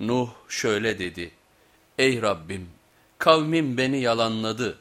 Nuh şöyle dedi, ey Rabbim kavmim beni yalanladı.